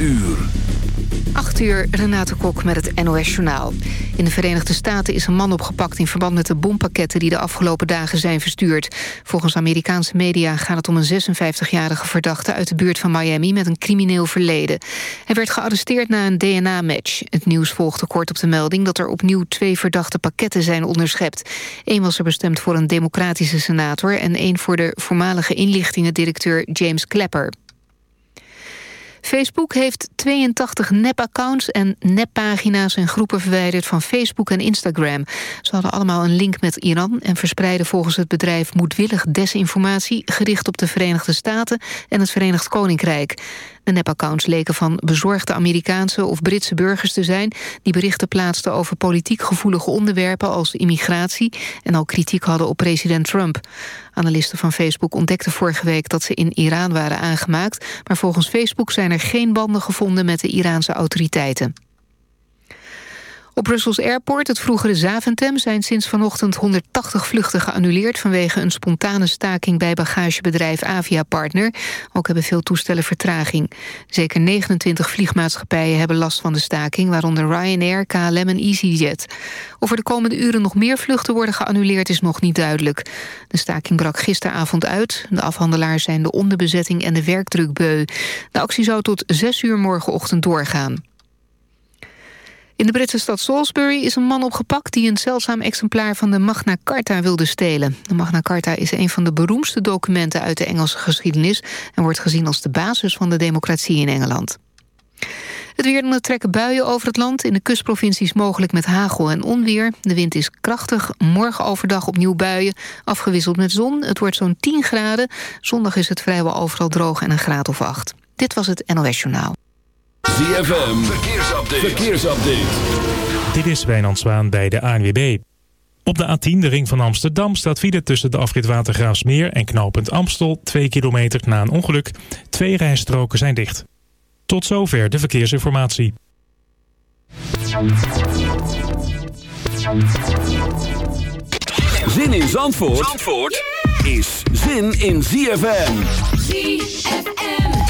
uur. 8 uur, Renate Kok met het NOS Journaal. In de Verenigde Staten is een man opgepakt in verband met de bompakketten... die de afgelopen dagen zijn verstuurd. Volgens Amerikaanse media gaat het om een 56-jarige verdachte... uit de buurt van Miami met een crimineel verleden. Hij werd gearresteerd na een DNA-match. Het nieuws volgde kort op de melding... dat er opnieuw twee verdachte pakketten zijn onderschept. Eén was er bestemd voor een democratische senator... en één voor de voormalige inlichtingendirecteur James Clapper. Facebook heeft 82 nep-accounts en nep-pagina's en groepen verwijderd van Facebook en Instagram. Ze hadden allemaal een link met Iran en verspreiden volgens het bedrijf moedwillig desinformatie gericht op de Verenigde Staten en het Verenigd Koninkrijk. De nepaccounts leken van bezorgde Amerikaanse of Britse burgers te zijn... die berichten plaatsten over politiek gevoelige onderwerpen als immigratie... en al kritiek hadden op president Trump. Analisten van Facebook ontdekten vorige week dat ze in Iran waren aangemaakt... maar volgens Facebook zijn er geen banden gevonden met de Iraanse autoriteiten. Op Brussels Airport, het vroegere Zaventem... zijn sinds vanochtend 180 vluchten geannuleerd... vanwege een spontane staking bij bagagebedrijf Avia Partner. Ook hebben veel toestellen vertraging. Zeker 29 vliegmaatschappijen hebben last van de staking... waaronder Ryanair, KLM en EasyJet. Of er de komende uren nog meer vluchten worden geannuleerd... is nog niet duidelijk. De staking brak gisteravond uit. De afhandelaars zijn de onderbezetting en de werkdruk beu. De actie zou tot 6 uur morgenochtend doorgaan. In de Britse stad Salisbury is een man opgepakt... die een zeldzaam exemplaar van de Magna Carta wilde stelen. De Magna Carta is een van de beroemdste documenten... uit de Engelse geschiedenis... en wordt gezien als de basis van de democratie in Engeland. Het weer dan trekken buien over het land. In de kustprovincies mogelijk met hagel en onweer. De wind is krachtig. Morgen overdag opnieuw buien. Afgewisseld met zon. Het wordt zo'n 10 graden. Zondag is het vrijwel overal droog en een graad of 8. Dit was het NOS Journaal. ZFM, verkeersupdate. verkeersupdate. Dit is Wijnand Zwaan bij de ANWB. Op de A10, de ring van Amsterdam, staat file tussen de afrit Watergraafsmeer en knooppunt Amstel. 2 kilometer na een ongeluk. Twee rijstroken zijn dicht. Tot zover de verkeersinformatie. Zin in Zandvoort, Zandvoort is zin in ZFM. ZFM.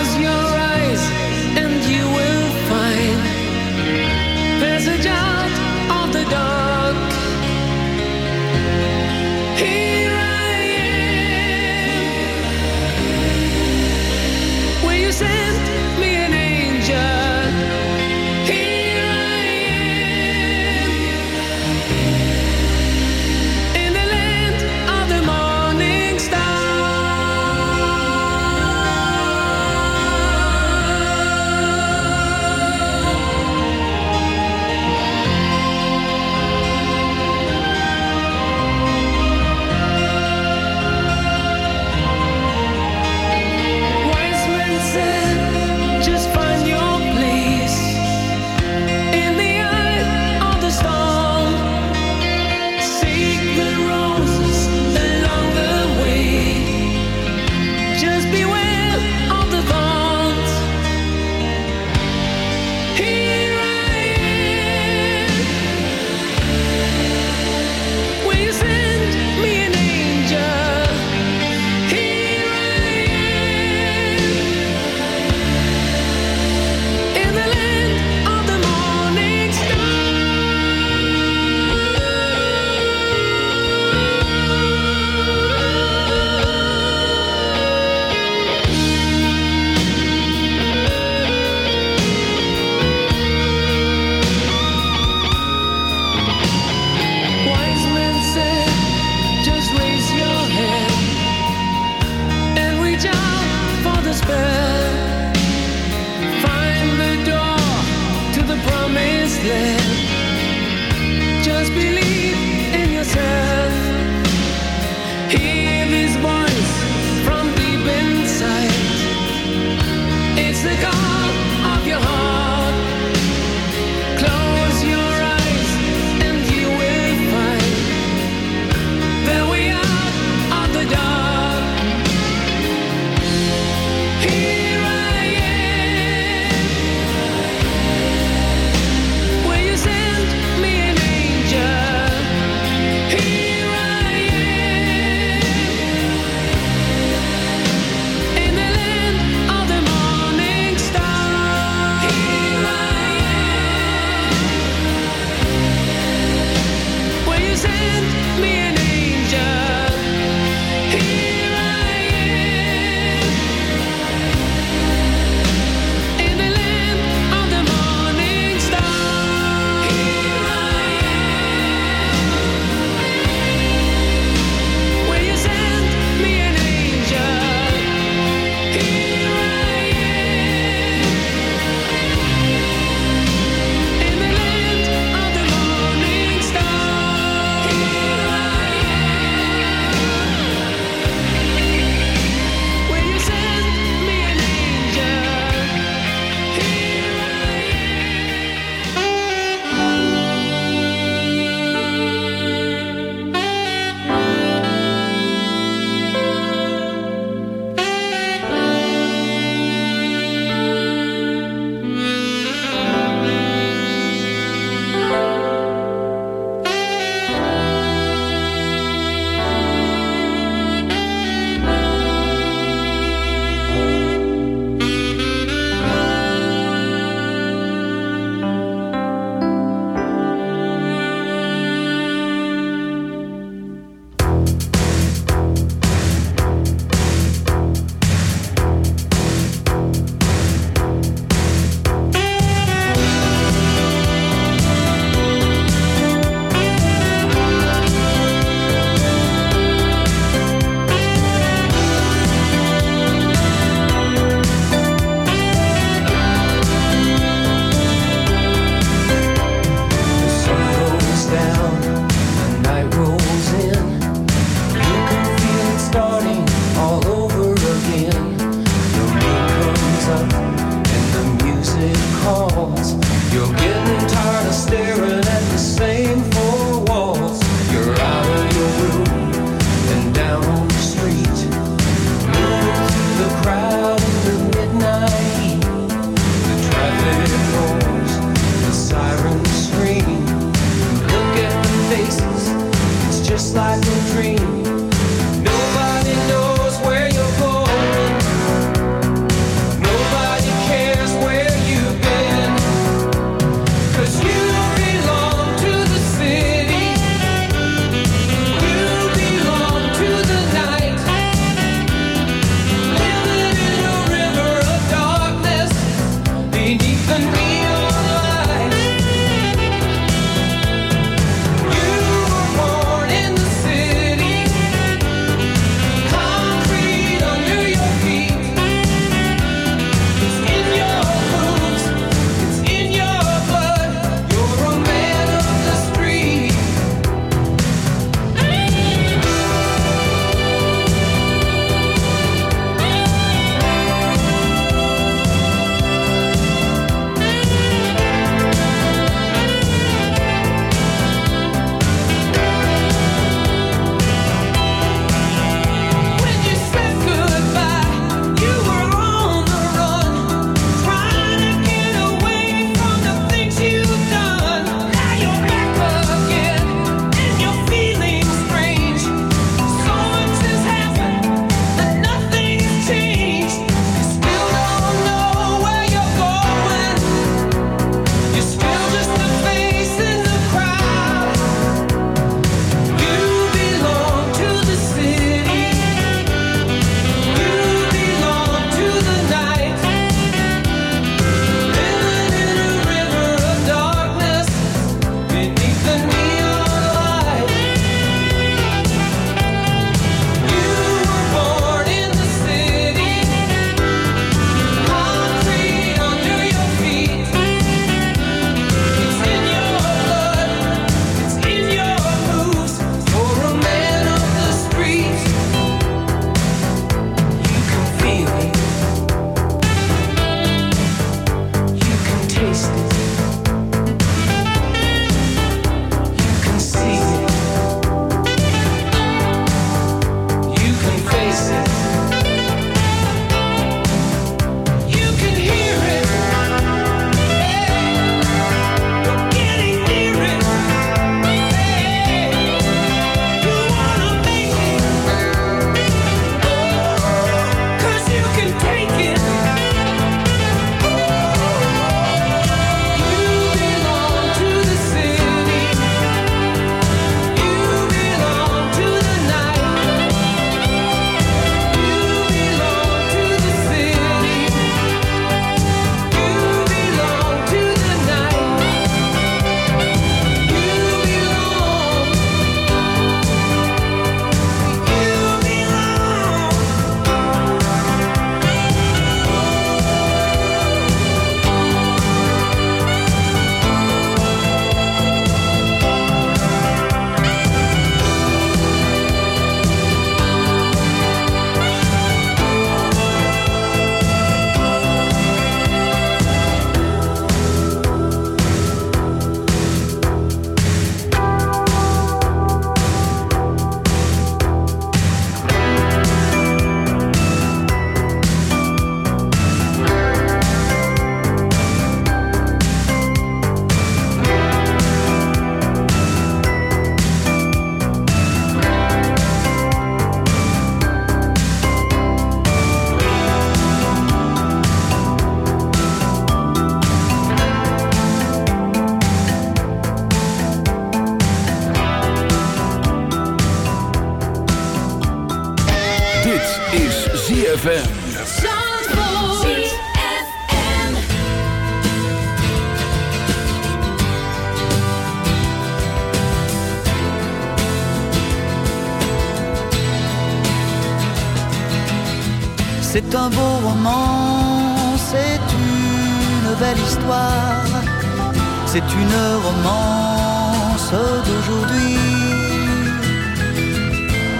c'est une romance d'aujourd'hui.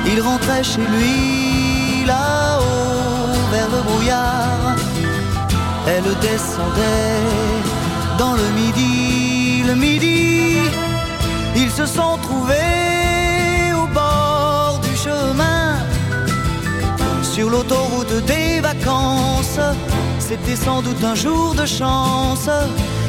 Il rentrait chez lui là-haut vers le brouillard. Elle descendait dans le midi, le midi. Ils se sont trouvés au bord du chemin. Sur l'autoroute des vacances, c'était sans doute un jour de chance.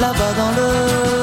là-bas dans le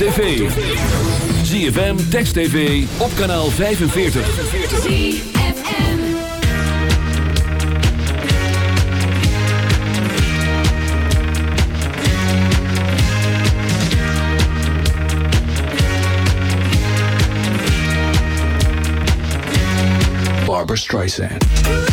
tv. ZFM, Text TV, op kanaal 45. Barbara Streisand.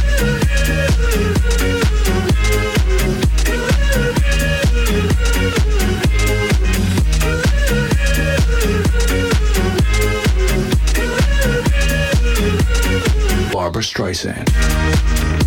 Streisand.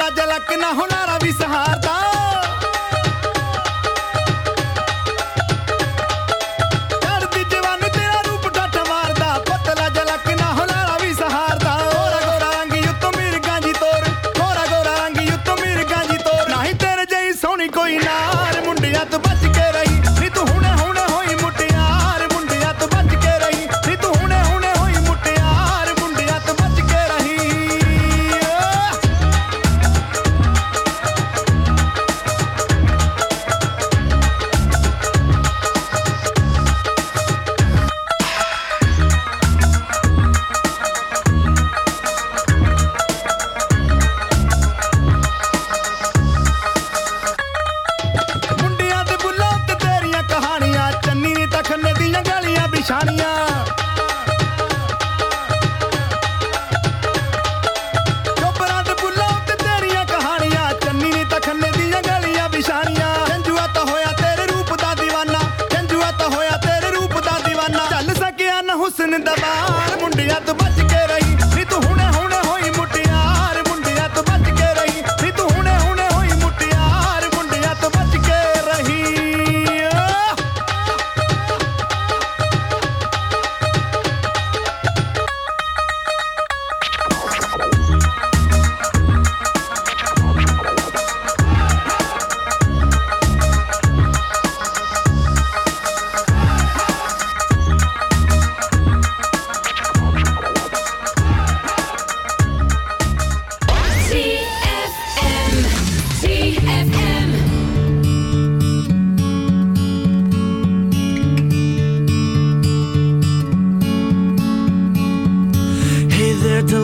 ਜਲਾ ਜਲਕ ਨਾ ਹੁਨਾਰਾ ਵੀ ਸਹਾਰਦਾ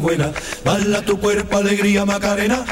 cosas buenas. Tu cuerpo alegría Macarena,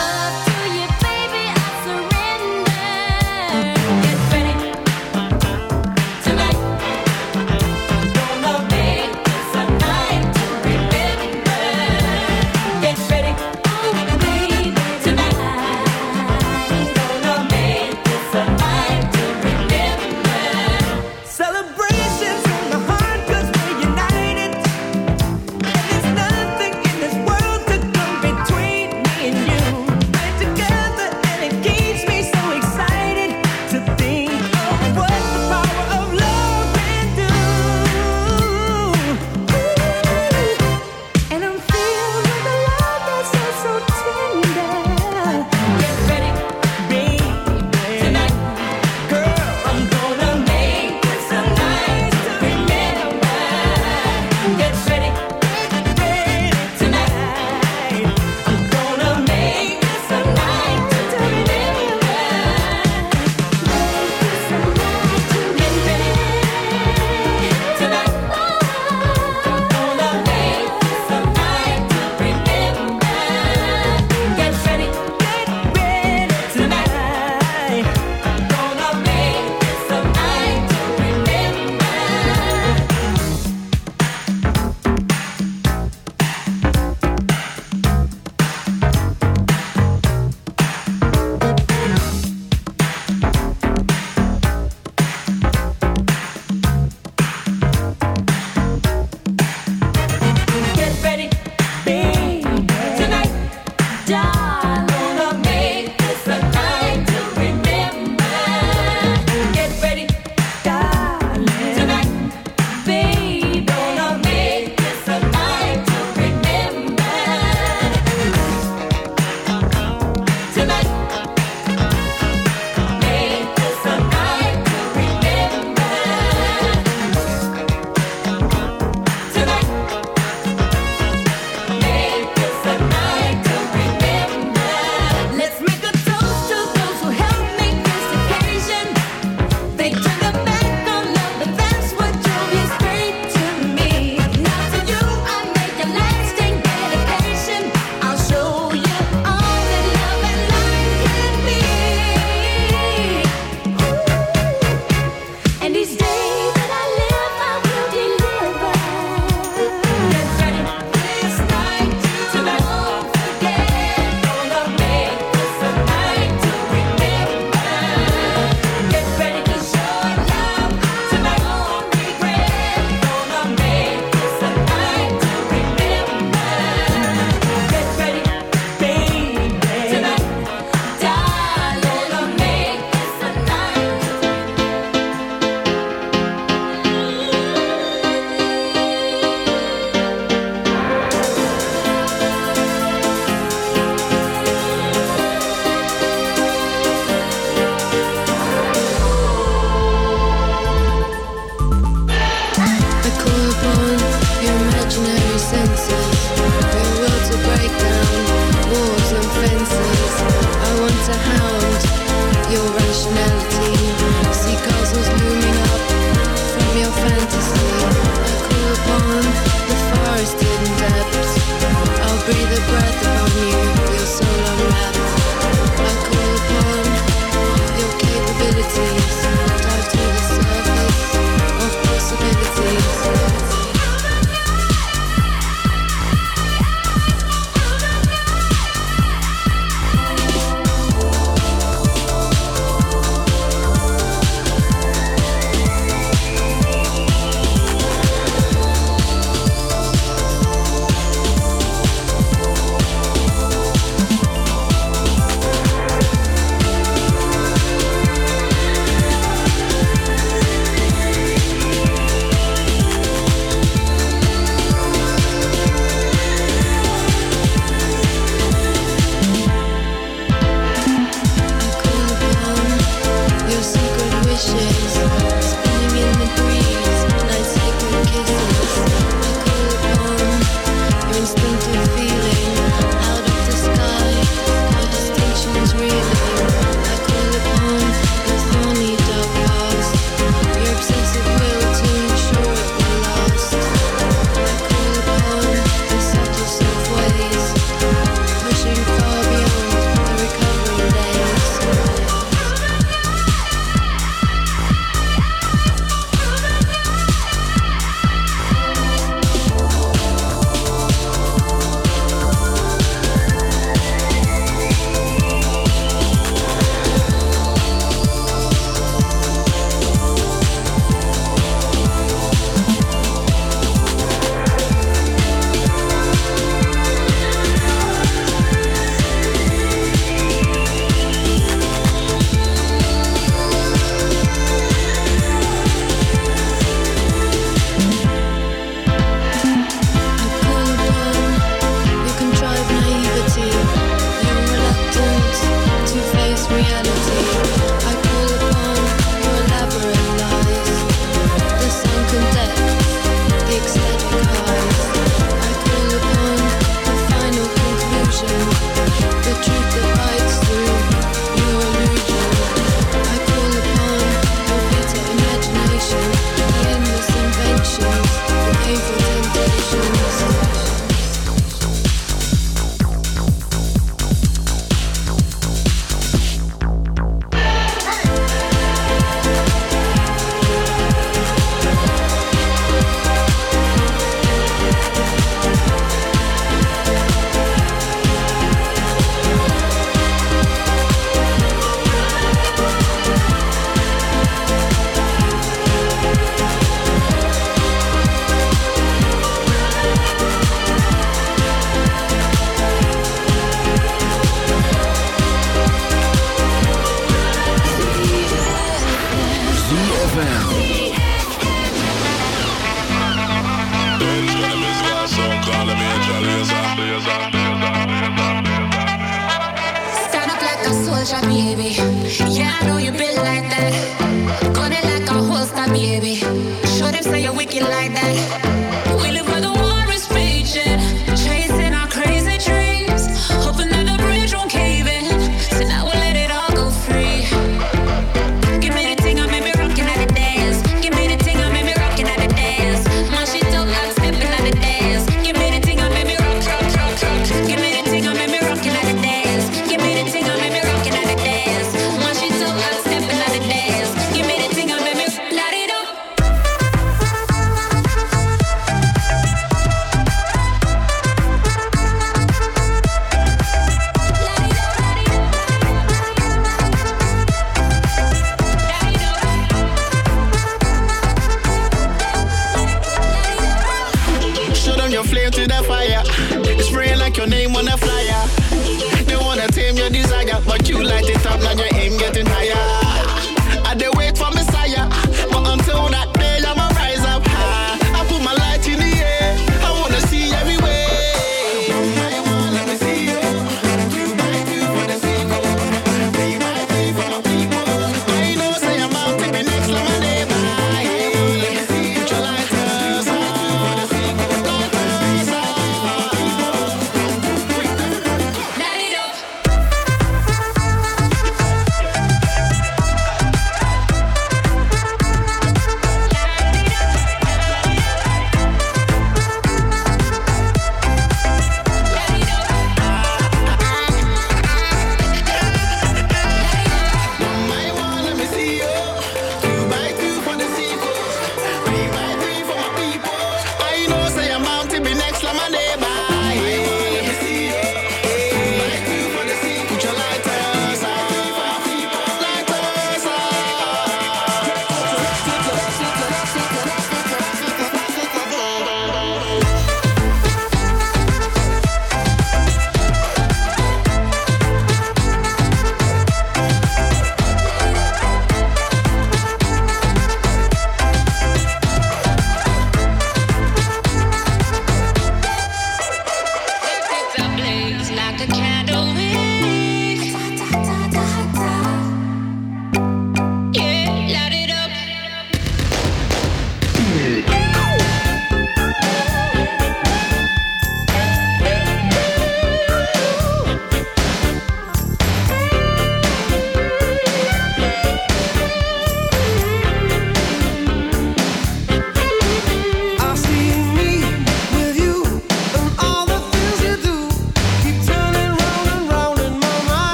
enough